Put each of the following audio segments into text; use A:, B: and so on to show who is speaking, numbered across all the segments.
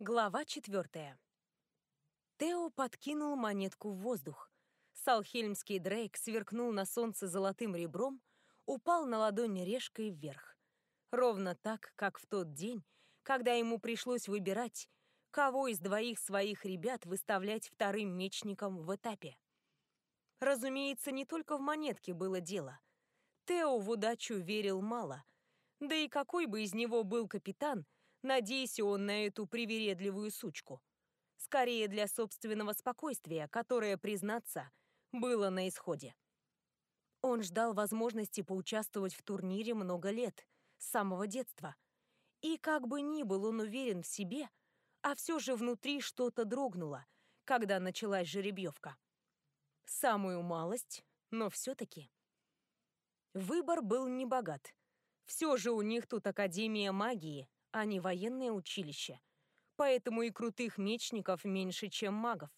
A: Глава четвертая. Тео подкинул монетку в воздух. Салхельмский Дрейк сверкнул на солнце золотым ребром, упал на ладонь решкой вверх. Ровно так, как в тот день, когда ему пришлось выбирать, кого из двоих своих ребят выставлять вторым мечником в этапе. Разумеется, не только в монетке было дело. Тео в удачу верил мало. Да и какой бы из него был капитан — Надейся он на эту привередливую сучку. Скорее для собственного спокойствия, которое, признаться, было на исходе. Он ждал возможности поучаствовать в турнире много лет, с самого детства. И как бы ни был он уверен в себе, а все же внутри что-то дрогнуло, когда началась жеребьевка. Самую малость, но все-таки. Выбор был небогат. Все же у них тут Академия магии, а не военное училище. Поэтому и крутых мечников меньше, чем магов.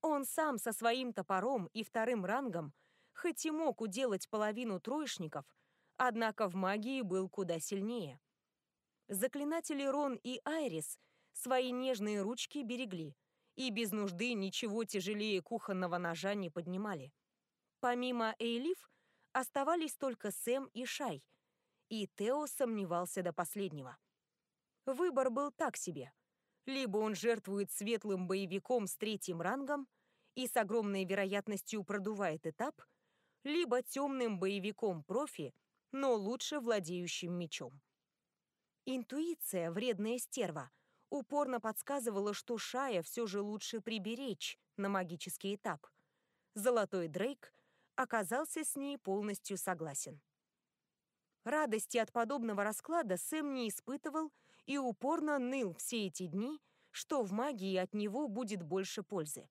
A: Он сам со своим топором и вторым рангом хоть и мог уделать половину троечников, однако в магии был куда сильнее. Заклинатели Рон и Айрис свои нежные ручки берегли и без нужды ничего тяжелее кухонного ножа не поднимали. Помимо Эйлиф оставались только Сэм и Шай, и Тео сомневался до последнего. Выбор был так себе. Либо он жертвует светлым боевиком с третьим рангом и с огромной вероятностью продувает этап, либо темным боевиком профи, но лучше владеющим мечом. Интуиция, вредная стерва, упорно подсказывала, что Шая все же лучше приберечь на магический этап. Золотой Дрейк оказался с ней полностью согласен. Радости от подобного расклада Сэм не испытывал и упорно ныл все эти дни, что в магии от него будет больше пользы.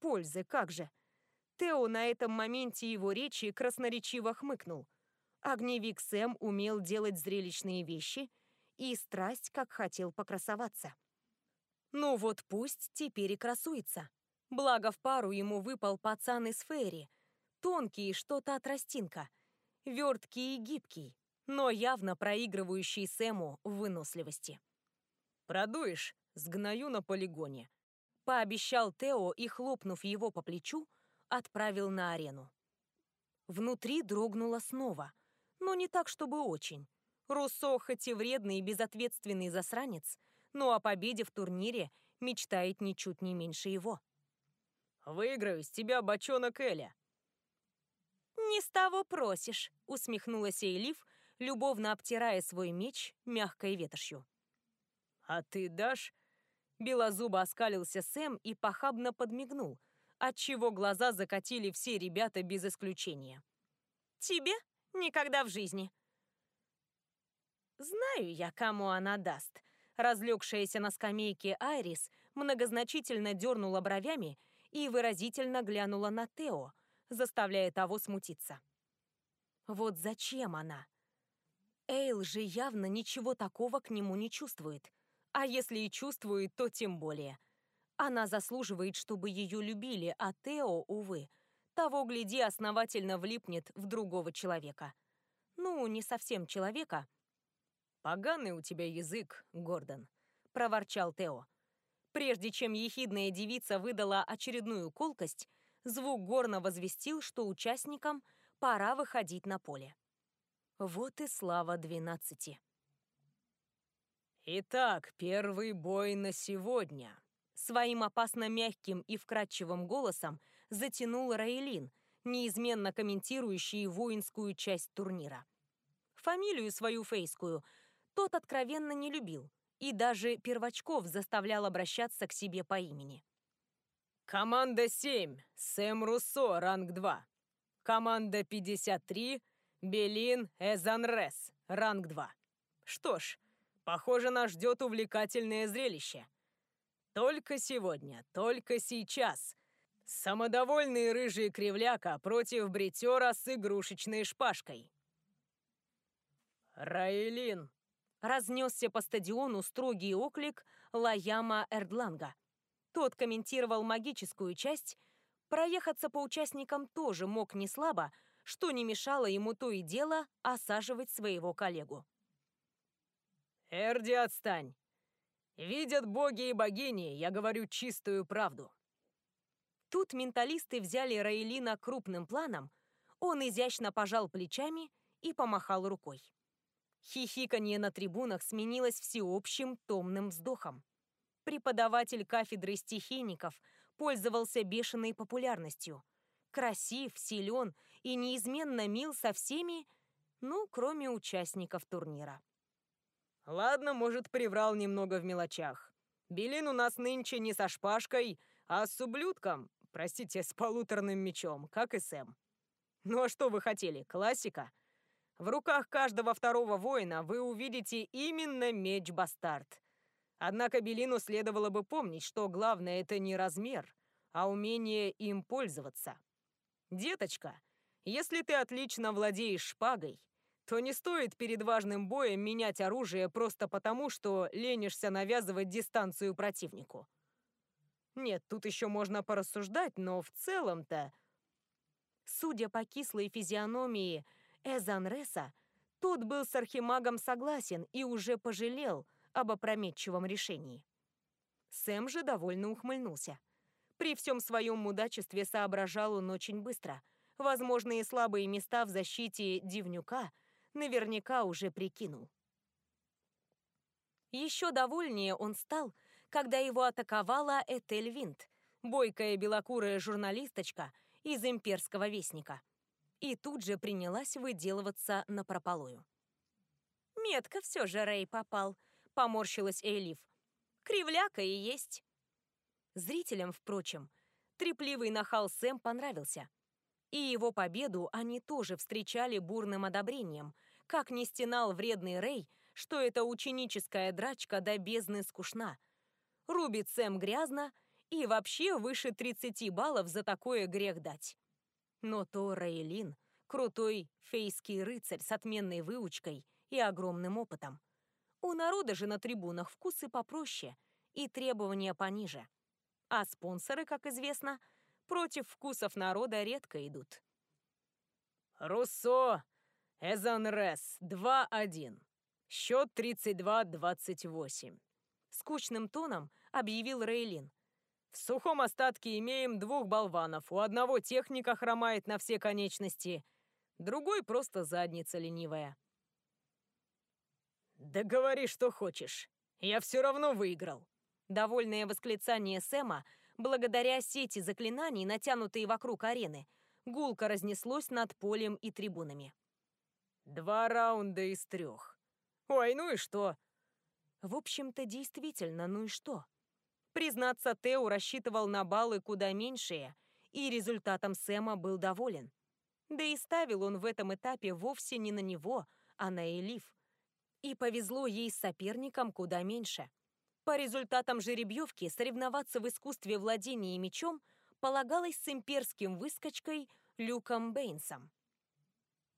A: Пользы, как же! Тео на этом моменте его речи красноречиво хмыкнул. Огневик Сэм умел делать зрелищные вещи и страсть, как хотел покрасоваться. Ну вот пусть теперь и красуется. Благо в пару ему выпал пацан из Фейри. Тонкий что-то от растинка. Верткий и гибкий но явно проигрывающий Сэму в выносливости.
B: «Продуешь? Сгною на полигоне», —
A: пообещал Тео и, хлопнув его по плечу, отправил на арену. Внутри дрогнуло снова, но не так, чтобы очень. Руссо хоть и вредный и безответственный засранец, но о победе в турнире мечтает ничуть не меньше его.
B: «Выиграю с тебя бочонок Эля».
A: «Не с того просишь», — усмехнулась Эйлиф, любовно обтирая свой меч мягкой ветошью.
B: «А ты дашь?»
A: Белозубо оскалился Сэм и похабно подмигнул, отчего глаза закатили все ребята без исключения. «Тебе? Никогда в жизни!» «Знаю я, кому она даст», Разлегшаяся на скамейке Айрис многозначительно дернула бровями и выразительно глянула на Тео, заставляя того смутиться. Вот зачем она? Эйл же явно ничего такого к нему не чувствует. А если и чувствует, то тем более. Она заслуживает, чтобы ее любили, а Тео, увы, того, гляди, основательно влипнет в другого человека. Ну, не совсем человека.
B: «Поганый у тебя язык, Гордон», — проворчал Тео.
A: Прежде чем ехидная девица выдала очередную колкость, звук горно возвестил, что участникам пора выходить на поле. Вот и слава двенадцати.
B: Итак, первый бой на сегодня.
A: Своим опасно мягким и вкрадчивым голосом затянул Раэлин, неизменно комментирующий воинскую часть турнира. Фамилию свою фейскую тот откровенно не любил и даже первочков заставлял обращаться к себе по имени.
B: Команда 7, Сэм Руссо, ранг 2. Команда 53, Белин Эзанрес, ранг 2. Что ж, похоже, нас ждет увлекательное зрелище. Только сегодня, только сейчас. Самодовольный рыжий кривляка против бритера с игрушечной шпажкой. Раэлин.
A: Разнесся по стадиону строгий оклик Лаяма Эрдланга. Тот комментировал магическую часть, проехаться по участникам тоже мог не слабо, что не мешало ему то и дело осаживать своего коллегу.
B: «Эрди, отстань! Видят боги и богини, я говорю чистую правду.
A: Тут менталисты взяли Раэлина крупным планом, он изящно пожал плечами и помахал рукой. Хихиканье на трибунах сменилось всеобщим томным вздохом. Преподаватель кафедры стихийников пользовался бешеной популярностью. Красив, силен и неизменно мил со всеми, ну, кроме участников турнира.
B: Ладно, может, приврал немного в мелочах. Белин у нас нынче не со шпажкой, а с ублюдком, простите, с полуторным мечом, как и Сэм. Ну а что вы хотели, классика? В руках каждого второго воина вы увидите именно меч-бастард. Однако Белину следовало бы помнить, что главное это не размер, а умение им пользоваться. Деточка, если ты отлично владеешь шпагой, то не стоит перед важным боем менять оружие просто потому, что ленишься навязывать дистанцию противнику. Нет, тут еще можно порассуждать, но в целом-то...
A: Судя по кислой физиономии Эзанреса, тот был с архимагом согласен и уже пожалел об опрометчивом решении. Сэм же довольно ухмыльнулся. При всем своем мудачестве соображал он очень быстро. Возможные слабые места в защите Дивнюка наверняка уже прикинул. Еще довольнее он стал, когда его атаковала Этель Винт, бойкая белокурая журналисточка из имперского вестника. И тут же принялась выделываться на прополую. «Метко все же Рэй попал», — поморщилась Эйлиф. «Кривляка и есть». Зрителям, впрочем, трепливый нахал Сэм понравился. И его победу они тоже встречали бурным одобрением, как не стенал вредный Рэй, что эта ученическая драчка до бездны скучна. Рубит Сэм грязно и вообще выше 30 баллов за такое грех дать. Но то Рейлин, крутой фейский рыцарь с отменной выучкой и огромным опытом. У народа же на трибунах вкусы попроще и требования пониже. А спонсоры, как известно, против вкусов народа редко идут.
B: «Руссо! Эзанрес, 2-1. Счет 32-28», —
A: скучным тоном объявил Рейлин.
B: «В сухом остатке имеем двух болванов. У одного техника хромает на все конечности, другой просто задница ленивая». «Да говори, что хочешь. Я все равно выиграл»,
A: Довольное восклицание Сэма, благодаря сети заклинаний, натянутой вокруг арены, гулко разнеслось над полем и трибунами.
B: «Два раунда из трех. Ой, ну и что?»
A: В общем-то, действительно, ну и что? Признаться, Тео рассчитывал на баллы куда меньшие, и результатом Сэма был доволен. Да и ставил он в этом этапе вовсе не на него, а на Элиф. И повезло ей с соперником куда меньше. По результатам жеребьевки соревноваться в искусстве владения мечом полагалось с имперским выскочкой Люком Бэйнсом.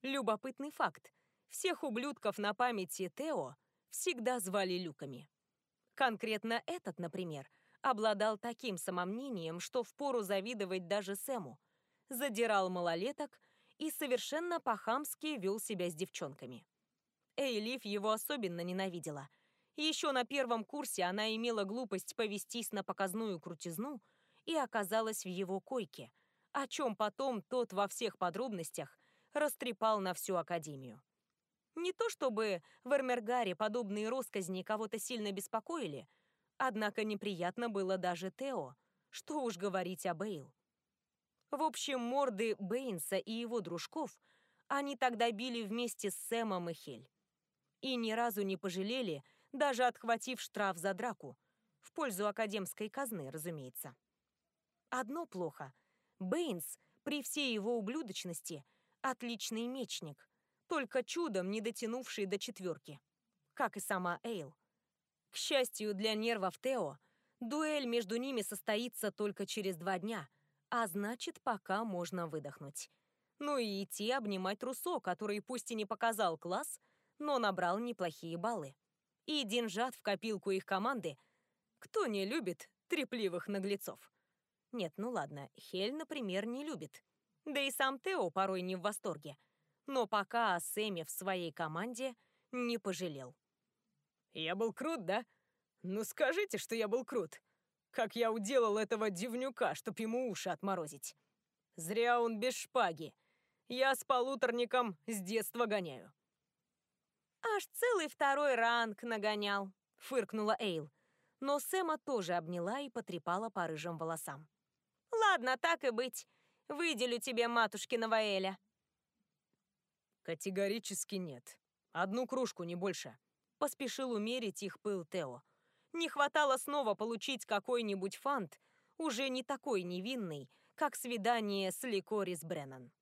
A: Любопытный факт. Всех ублюдков на памяти Тео всегда звали Люками. Конкретно этот, например, обладал таким самомнением, что впору завидовать даже Сэму. Задирал малолеток и совершенно по-хамски вел себя с девчонками. Эйлиф его особенно ненавидела – еще на первом курсе она имела глупость повестись на показную крутизну и оказалась в его койке, о чем потом тот во всех подробностях растрепал на всю академию. Не то чтобы в Эрмергаре подобные росказни кого-то сильно беспокоили, однако неприятно было даже Тео, что уж говорить о Бейл. В общем, морды Бэйнса и его дружков они тогда били вместе с Сэмом и Хель. И ни разу не пожалели, даже отхватив штраф за драку. В пользу академской казны, разумеется. Одно плохо. Бэйнс, при всей его ублюдочности, отличный мечник, только чудом не дотянувший до четверки. Как и сама Эйл. К счастью для нервов Тео, дуэль между ними состоится только через два дня, а значит, пока можно выдохнуть. Ну и идти обнимать Руссо, который пусть и не показал класс, но набрал неплохие баллы и деньжат в копилку их команды. Кто не любит трепливых наглецов? Нет, ну ладно, Хель, например, не любит. Да и сам Тео порой не в восторге. Но пока о Сэме в своей команде не пожалел.
B: «Я был крут, да? Ну скажите, что я был крут. Как я уделал этого дивнюка, чтоб ему уши отморозить. Зря он без шпаги. Я с полуторником с детства гоняю.
A: Аж целый второй ранг нагонял, фыркнула Эйл. Но Сэма тоже обняла и потрепала по рыжим волосам. Ладно, так и быть. Выделю тебе матушкиного Эля.
B: Категорически нет. Одну кружку, не больше.
A: Поспешил умерить их пыл Тео. Не хватало снова получить какой-нибудь фант, уже не такой невинный, как свидание с Ликорис Бреннан.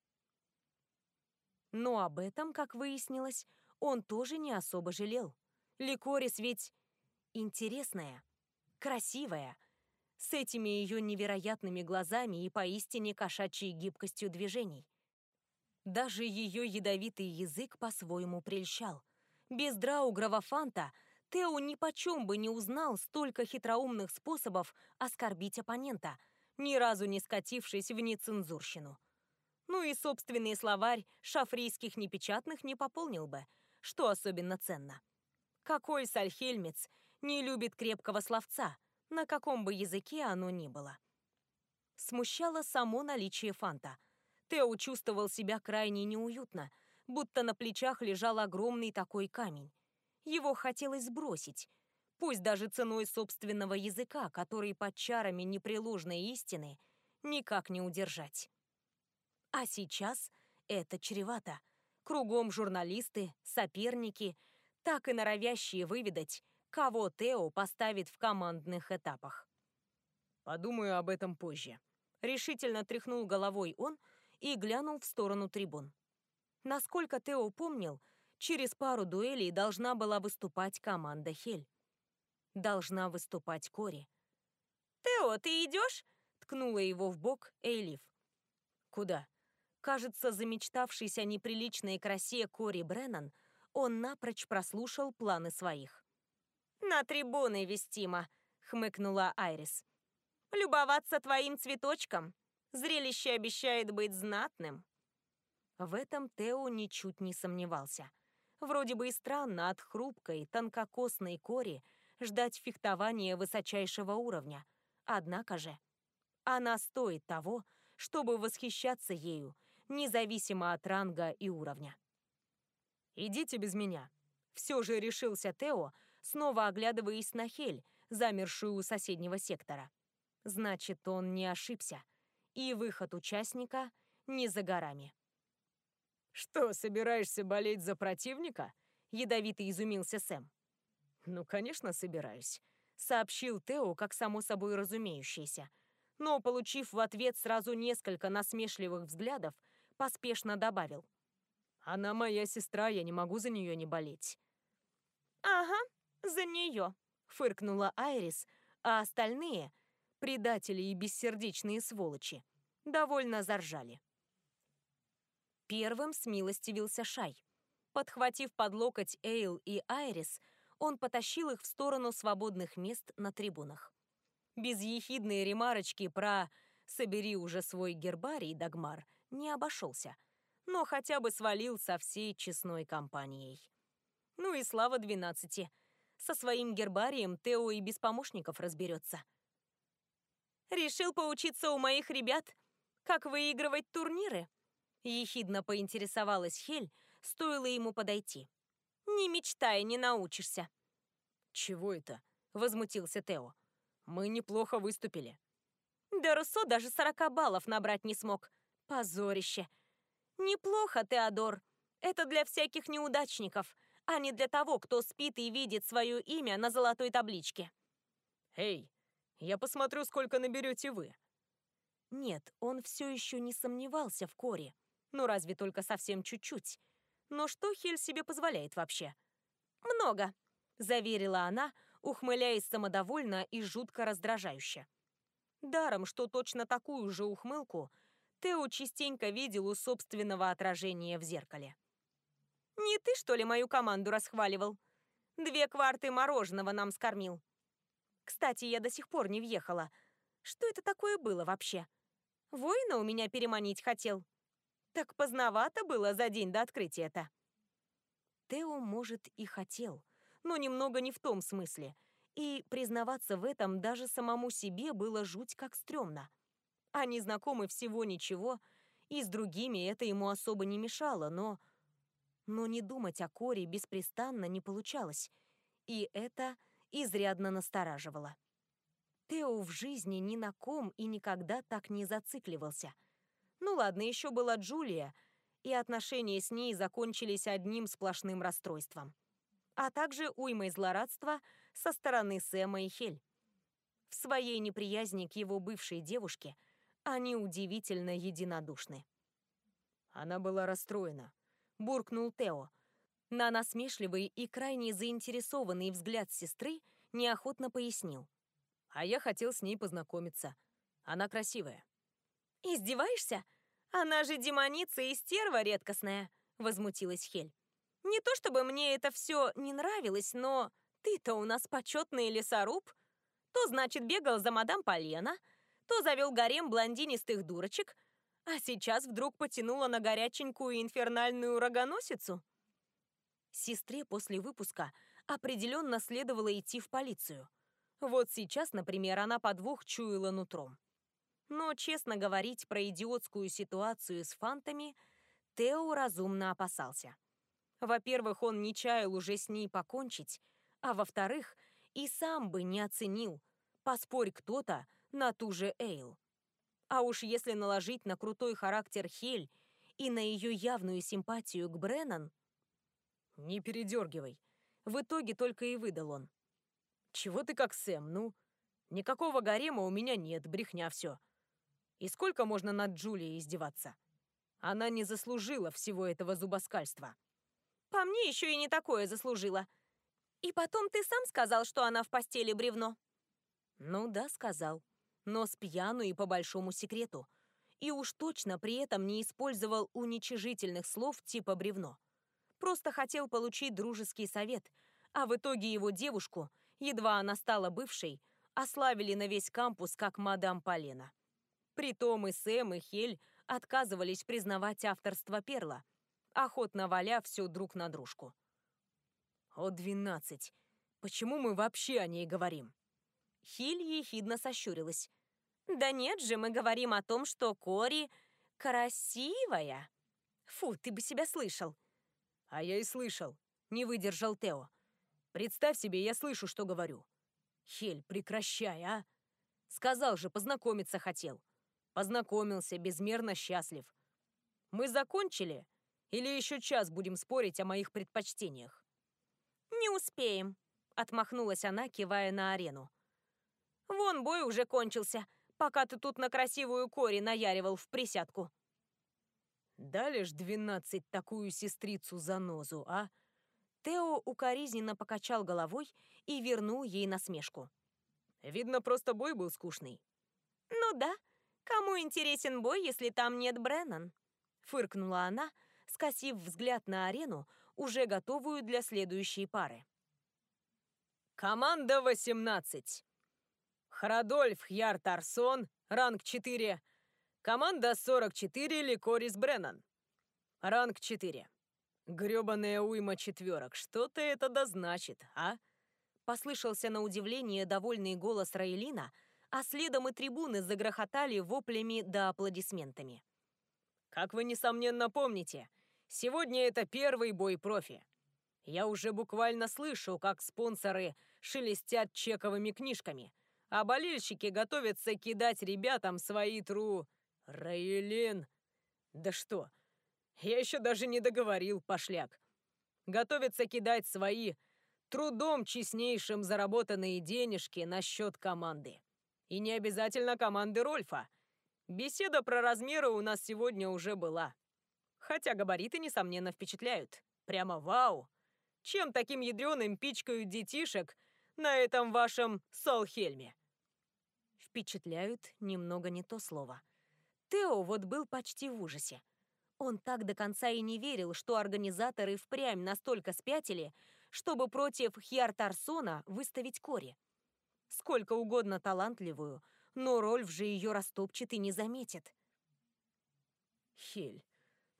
A: Но об этом, как выяснилось, он тоже не особо жалел. Ликорис ведь интересная, красивая, с этими ее невероятными глазами и поистине кошачьей гибкостью движений. Даже ее ядовитый язык по-своему прельщал. Без драугрова фанта Тео ни почем бы не узнал столько хитроумных способов оскорбить оппонента, ни разу не скатившись в нецензурщину. Ну и собственный словарь шафрийских непечатных не пополнил бы, что особенно ценно. Какой сальхельмец не любит крепкого словца, на каком бы языке оно ни было? Смущало само наличие фанта – Тео чувствовал себя крайне неуютно, будто на плечах лежал огромный такой камень. Его хотелось сбросить, пусть даже ценой собственного языка, который под чарами непреложной истины никак не удержать. А сейчас это чревато. Кругом журналисты, соперники, так и норовящие выведать, кого Тео поставит в командных этапах.
B: «Подумаю об этом позже», —
A: решительно тряхнул головой он, — и глянул в сторону трибун. Насколько Тео помнил, через пару дуэлей должна была выступать команда Хель. Должна выступать Кори. «Тео, ты идешь?» — ткнула его в бок Эйлиф. «Куда?» Кажется, замечтавшийся о неприличной красе Кори Бреннан, он напрочь прослушал планы своих. «На трибуны, Вестима», — хмыкнула Айрис. «Любоваться твоим цветочком. Зрелище обещает быть знатным. В этом Тео ничуть не сомневался. Вроде бы и странно от хрупкой, тонкокосной кори ждать фехтования высочайшего уровня. Однако же, она стоит того, чтобы восхищаться ею, независимо от ранга и уровня.
B: «Идите без меня», — все же решился Тео, снова оглядываясь на Хель, замершую у соседнего сектора. Значит, он не ошибся и выход участника не за горами. «Что, собираешься болеть за противника?» — ядовито изумился Сэм. «Ну, конечно, собираюсь», — сообщил Тео, как само собой разумеющееся. Но, получив в ответ сразу несколько насмешливых взглядов, поспешно добавил. «Она моя сестра, я не могу за нее не болеть».
A: «Ага, за нее», — фыркнула Айрис, а остальные — предатели и бессердечные сволочи, довольно заржали. Первым смилостивился Шай. Подхватив под локоть Эйл и Айрис, он потащил их в сторону свободных мест на трибунах. Без ехидной ремарочки про «собери уже свой гербарий, Дагмар» не обошелся, но хотя бы свалил со всей честной компанией. Ну и слава двенадцати. Со своим гербарием Тео и без помощников разберется. Решил поучиться у моих ребят, как выигрывать турниры?» Ехидно поинтересовалась Хель, стоило ему подойти. «Не мечтай, не научишься».
B: «Чего это?» — возмутился Тео. «Мы неплохо выступили».
A: Да Руссо даже сорока баллов набрать не смог. Позорище. Неплохо, Теодор. Это для всяких неудачников, а не для того, кто спит и видит свое имя на золотой табличке.
B: «Эй, я посмотрю, сколько наберете вы».
A: Нет, он все еще не сомневался в Коре. Ну, разве только совсем чуть-чуть. Но что Хель себе позволяет вообще? «Много», — заверила она, ухмыляясь самодовольно и жутко раздражающе. Даром, что точно такую же ухмылку Тео частенько видел у собственного отражения в зеркале. «Не ты, что ли, мою команду расхваливал? Две кварты мороженого нам скормил. Кстати, я до сих пор не въехала. Что это такое было вообще? Воина у меня переманить хотел. Так поздновато было за день до открытия-то. Тео, может, и хотел, но немного не в том смысле. И признаваться в этом даже самому себе было жуть как стрёмно. Они знакомы всего ничего, и с другими это ему особо не мешало, но... Но не думать о Коре беспрестанно не получалось, и это изрядно настораживало. Тео в жизни ни на ком и никогда так не зацикливался. Ну ладно, еще была Джулия, и отношения с ней закончились одним сплошным расстройством. А также уймой злорадства со стороны Сэма и Хель. В своей неприязни к его бывшей девушке они удивительно единодушны.
B: Она была расстроена.
A: Буркнул Тео. На насмешливый и крайне заинтересованный взгляд сестры неохотно пояснил.
B: А я хотел с ней познакомиться. Она красивая.
A: «Издеваешься? Она же демоница и стерва редкостная», — возмутилась Хель. «Не то чтобы мне это все не нравилось, но ты-то у нас почетный лесоруб. То, значит, бегал за мадам Полена, то завел гарем блондинистых дурочек, а сейчас вдруг потянула на горяченькую инфернальную рогоносицу». Сестре после выпуска определенно следовало идти в полицию. Вот сейчас, например, она подвох чуяла нутром. Но, честно говорить, про идиотскую ситуацию с фантами Тео разумно опасался. Во-первых, он не чаял уже с ней покончить, а во-вторых, и сам бы не оценил, поспорь кто-то на ту же Эйл. А уж если наложить на крутой характер Хель и на ее явную симпатию к Бреннан...
B: «Не передергивай»,
A: в итоге только и выдал он.
B: Чего ты как Сэм, ну? Никакого гарема у меня нет, брехня все. И сколько можно над Джулией издеваться? Она не заслужила всего этого зубоскальства.
A: По мне еще и не такое заслужила. И потом ты сам сказал, что она в постели бревно. Ну да, сказал. Но с пьяну и по большому секрету. И уж точно при этом не использовал уничижительных слов типа бревно. Просто хотел получить дружеский совет, а в итоге его девушку едва она стала бывшей, ославили на весь кампус как мадам Полена. Притом и Сэм, и Хель отказывались признавать авторство Перла, охотно валя все друг на дружку.
B: «О, двенадцать! Почему мы вообще о ней говорим?»
A: Хиль ехидно сощурилась. «Да нет же, мы говорим о том, что Кори красивая!» «Фу, ты бы себя слышал!»
B: «А я и слышал!» — не выдержал Тео. Представь себе, я слышу, что говорю. Хель, прекращай, а? Сказал же, познакомиться хотел. Познакомился, безмерно счастлив. Мы закончили? Или еще час будем спорить о моих предпочтениях?
A: Не успеем, отмахнулась она, кивая на арену. Вон бой уже кончился, пока ты тут на красивую кори наяривал в присядку.
B: Дали ж двенадцать такую сестрицу за нозу, а?
A: Тео укоризненно покачал головой и вернул ей насмешку.
B: «Видно, просто бой был скучный».
A: «Ну да. Кому интересен бой, если там нет Бреннан?» Фыркнула она, скосив взгляд на арену, уже готовую для следующей пары.
B: «Команда 18. Храдольф Хьяр Тарсон, ранг 4. Команда 44 Ликорис Бреннан. Ранг 4. Грёбаная уйма четверок, что-то это да значит, а?
A: Послышался на удивление довольный голос Раэлина, а следом и трибуны загрохотали воплями да аплодисментами.
B: Как вы, несомненно, помните, сегодня это первый бой профи. Я уже буквально слышу, как спонсоры шелестят чековыми книжками, а болельщики готовятся кидать ребятам свои тру... Раэлин... Да что, я еще даже не договорил, пошляк. Готовится кидать свои трудом честнейшим заработанные денежки на счет команды. И не обязательно команды Рольфа. Беседа про размеры у нас сегодня уже была. Хотя габариты, несомненно, впечатляют. Прямо вау! Чем таким ядреным пичкают детишек на этом вашем Солхельме?
A: Впечатляют немного не то слово. Тео вот был почти в ужасе. Он так до конца и не верил, что организаторы впрямь настолько спятили, чтобы против Хьяртарсона выставить Кори. Сколько угодно талантливую, но Рольф же ее растопчет и не заметит.
B: Хель,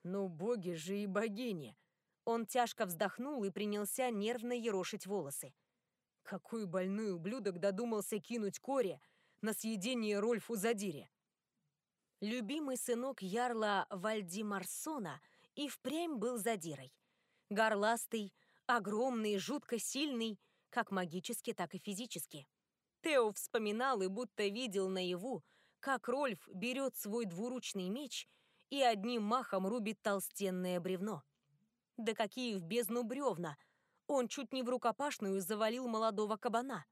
B: ну боги же и богини.
A: Он тяжко вздохнул и принялся нервно ерошить волосы. Какой больной ублюдок додумался кинуть Коре на съедение Рольфу Задире? Любимый сынок ярла Вальдимарсона и впрямь был Задирой. Горластый, огромный, жутко сильный, как магически, так и физически. Тео вспоминал и будто видел наяву, как Рольф берет свой двуручный меч и одним махом рубит толстенное бревно. Да какие в бездну бревна! Он чуть не в рукопашную завалил молодого кабана.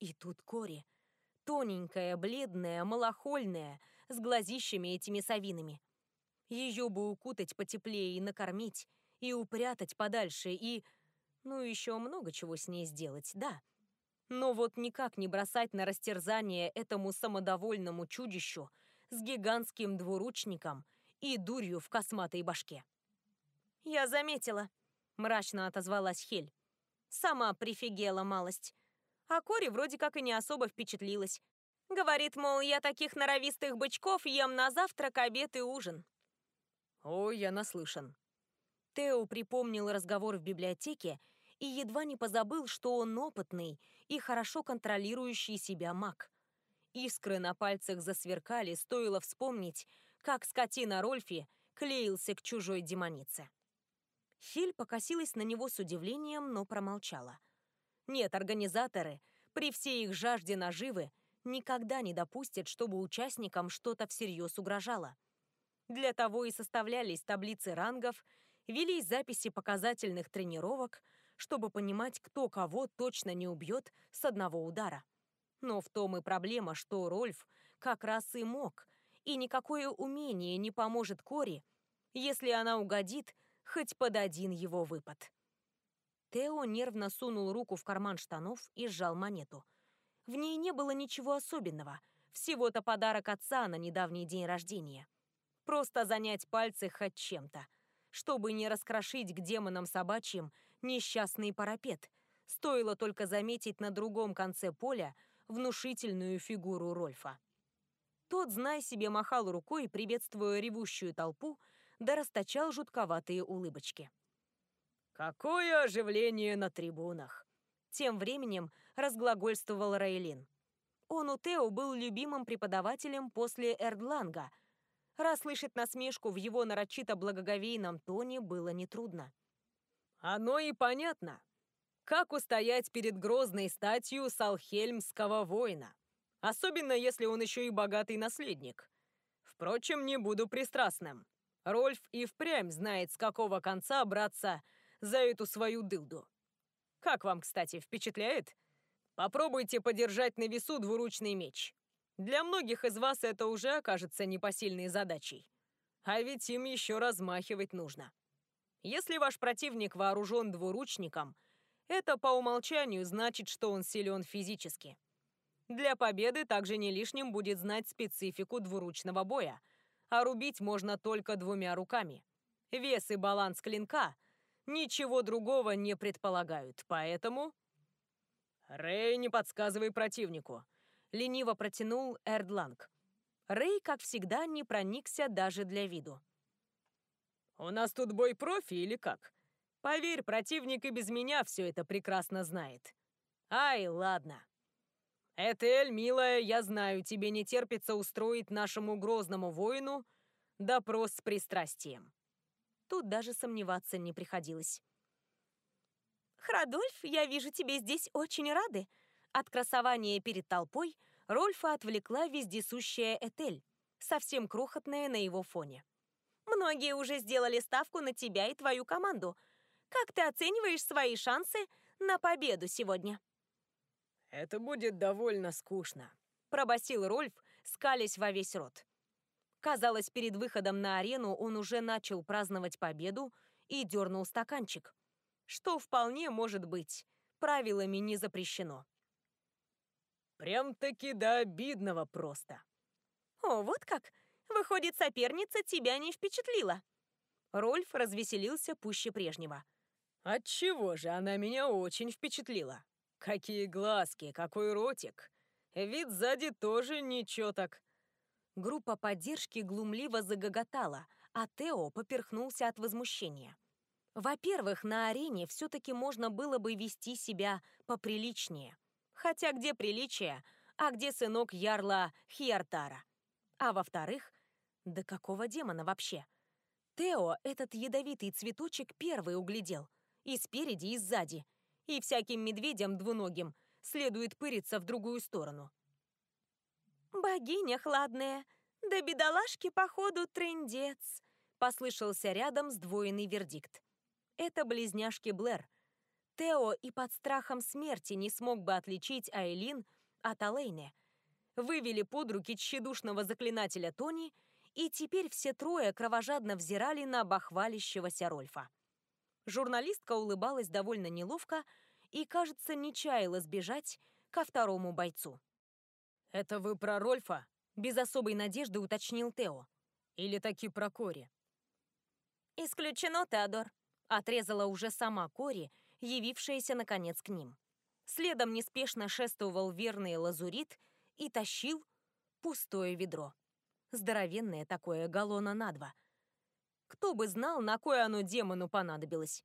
A: И тут Кори, тоненькая, бледная, малохольная, с глазищами этими совиными. Ее бы укутать потеплее и накормить, и упрятать подальше, и... Ну, еще много чего с ней сделать, да. Но вот никак не бросать на растерзание этому самодовольному чудищу с гигантским двуручником и дурью в косматой башке. «Я заметила», — мрачно отозвалась Хель. «Сама прифигела малость. А Кори вроде как и не особо впечатлилась. Говорит, мол, я таких норовистых бычков ем на завтрак, обед и ужин».
B: «Ой, я наслышан».
A: Тео припомнил разговор в библиотеке и едва не позабыл, что он опытный и хорошо контролирующий себя маг. Искры на пальцах засверкали, стоило вспомнить, как скотина Рольфи клеился к чужой демонице. Хиль покосилась на него с удивлением, но промолчала. Нет, организаторы, при всей их жажде наживы, никогда не допустят, чтобы участникам что-то всерьез угрожало. Для того и составлялись таблицы рангов, велись записи показательных тренировок, чтобы понимать, кто кого точно не убьет с одного удара. Но в том и проблема, что Рольф как раз и мог, и никакое умение не поможет Кори, если она угодит хоть под один его выпад. Тео нервно сунул руку в карман штанов и сжал монету. В ней не было ничего особенного, всего-то подарок отца на недавний день рождения. Просто занять пальцы хоть чем-то, чтобы не раскрошить к демонам собачьим несчастный парапет. Стоило только заметить на другом конце поля внушительную фигуру Рольфа. Тот, знай себе, махал рукой, приветствуя ревущую толпу, да расточал жутковатые улыбочки.
B: «Какое оживление на трибунах!»
A: Тем временем разглагольствовал Рейлин. Он у Тео был любимым преподавателем после Эрдланга. Расслышать насмешку в его нарочито благоговейном тоне было нетрудно.
B: Оно и понятно. Как устоять перед грозной статью Салхельмского воина? Особенно, если он еще и богатый наследник. Впрочем, не буду пристрастным. Рольф и впрямь знает, с какого конца браться за эту свою дылду. Как вам, кстати, впечатляет? Попробуйте подержать на весу двуручный меч. Для многих из вас это уже окажется непосильной задачей. А ведь им еще размахивать нужно. Если ваш противник вооружен двуручником, это по умолчанию значит, что он силен физически. Для победы также не лишним будет знать специфику двуручного боя, а рубить можно только двумя руками. Вес и баланс клинка ничего другого не предполагают, поэтому... «Рэй, не подсказывай противнику», — лениво протянул Эрдланг. Рэй, как всегда, не проникся даже для виду. «У нас тут бой профи или как? Поверь, противник и без меня все это прекрасно знает. Ай, ладно. Этель, милая, я знаю, тебе не терпится устроить нашему грозному воину допрос с пристрастием».
A: Тут даже сомневаться не приходилось. «Храдольф, я вижу, тебе здесь очень рады». От красования перед толпой Рольфа отвлекла вездесущая Этель, совсем крохотная на его фоне. Многие уже сделали ставку на тебя и твою команду. Как ты оцениваешь свои шансы на победу сегодня?»
B: «Это будет довольно скучно», —
A: пробасил Рольф, скалясь во весь рот. Казалось, перед выходом на арену он уже начал праздновать победу и дернул стаканчик. Что вполне может быть, правилами не запрещено.
B: «Прям-таки до обидного просто».
A: «О, вот как? Выходит, соперница тебя не впечатлила. Рольф развеселился пуще прежнего.
B: Отчего же она меня очень впечатлила? Какие глазки, какой ротик. Вид сзади тоже ничего так.
A: Группа поддержки глумливо загоготала, а Тео поперхнулся от возмущения. Во-первых, на арене все-таки можно было бы вести себя поприличнее. Хотя где приличие, а где сынок ярла Хиартара? А во-вторых, да какого демона вообще? Тео этот ядовитый цветочек первый углядел. И спереди, и сзади. И всяким медведям двуногим следует пыриться в другую сторону. «Богиня хладная, да бедолашки, походу, трындец», послышался рядом сдвоенный вердикт. Это близняшки Блэр. Тео и под страхом смерти не смог бы отличить Айлин от Алейны. Вывели под руки тщедушного заклинателя Тони, и теперь все трое кровожадно взирали на бахвалящегося Рольфа. Журналистка улыбалась довольно неловко и, кажется, не чаяла сбежать ко второму бойцу.
B: «Это вы про Рольфа?»
A: — без особой надежды уточнил Тео.
B: «Или таки про Кори?»
A: «Исключено, Теодор», — отрезала уже сама Кори, явившаяся, наконец, к ним. Следом неспешно шествовал верный лазурит и тащил пустое ведро. Здоровенное такое, галлона на два. Кто бы знал, на кое оно демону понадобилось.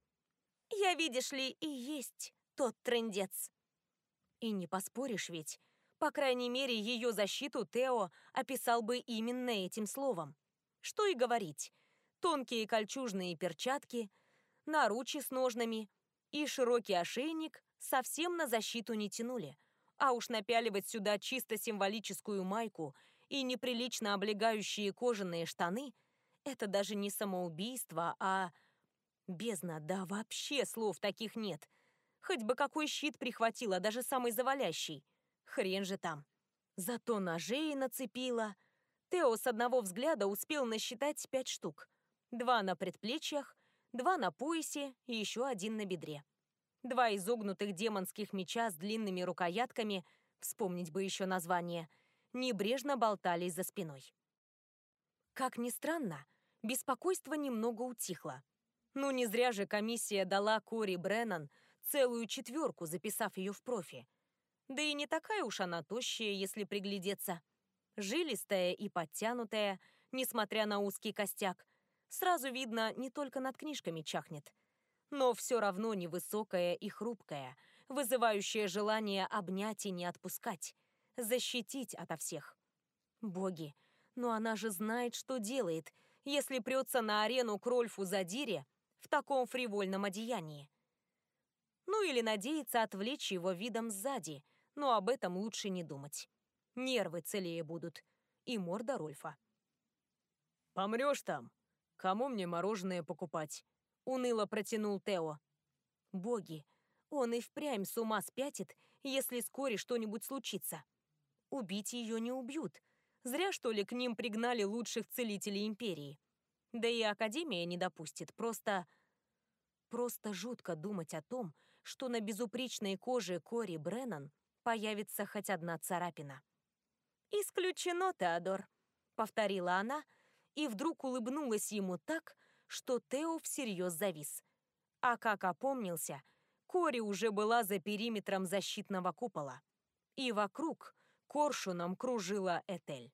A: «Я, видишь ли, и есть тот трындец». И не поспоришь ведь, по крайней мере, ее защиту Тео описал бы именно этим словом. Что и говорить. Тонкие кольчужные перчатки, наручи с ножнами и широкий ошейник совсем на защиту не тянули. А уж напяливать сюда чисто символическую майку и неприлично облегающие кожаные штаны – это даже не самоубийство, а... Бездна, да вообще слов таких нет. Хоть бы какой щит прихватила, даже самый завалящий. Хрен же там. Зато ножей нацепила. Тео с одного взгляда успел насчитать пять штук. Два на предплечьях, два на поясе и еще один на бедре. Два изогнутых демонских меча с длинными рукоятками, вспомнить бы еще название, небрежно болтались за спиной. Как ни странно, беспокойство немного утихло. Ну не зря же комиссия дала Кори Бреннан целую четверку, записав ее в профи. Да и не такая уж она тощая, если приглядеться. Жилистая и подтянутая, несмотря на узкий костяк. Сразу видно, не только над книжками чахнет. Но все равно невысокая и хрупкая, вызывающая желание обнять и не отпускать. Защитить ото всех. Боги, но она же знает, что делает, если прется на арену к Рольфу Задире в таком фривольном одеянии. Ну или надеется отвлечь его видом сзади, но об этом лучше не думать. Нервы целее будут. И морда Рольфа.
B: «Помрешь там? Кому мне мороженое покупать?»
A: Уныло протянул Тео. «Боги, он и впрямь с ума спятит, если вскоре что-нибудь случится. Убить ее не убьют. Зря, что ли, к ним пригнали лучших целителей Империи. Да и Академия не допустит, просто... Просто жутко думать о том, что на безупречной коже Кори Бреннан появится хоть одна царапина. «Исключено, Теодор», — повторила она, и вдруг улыбнулась ему так, что Тео всерьез завис. А как опомнился, Кори уже была за периметром защитного купола. И вокруг коршуном кружила Этель.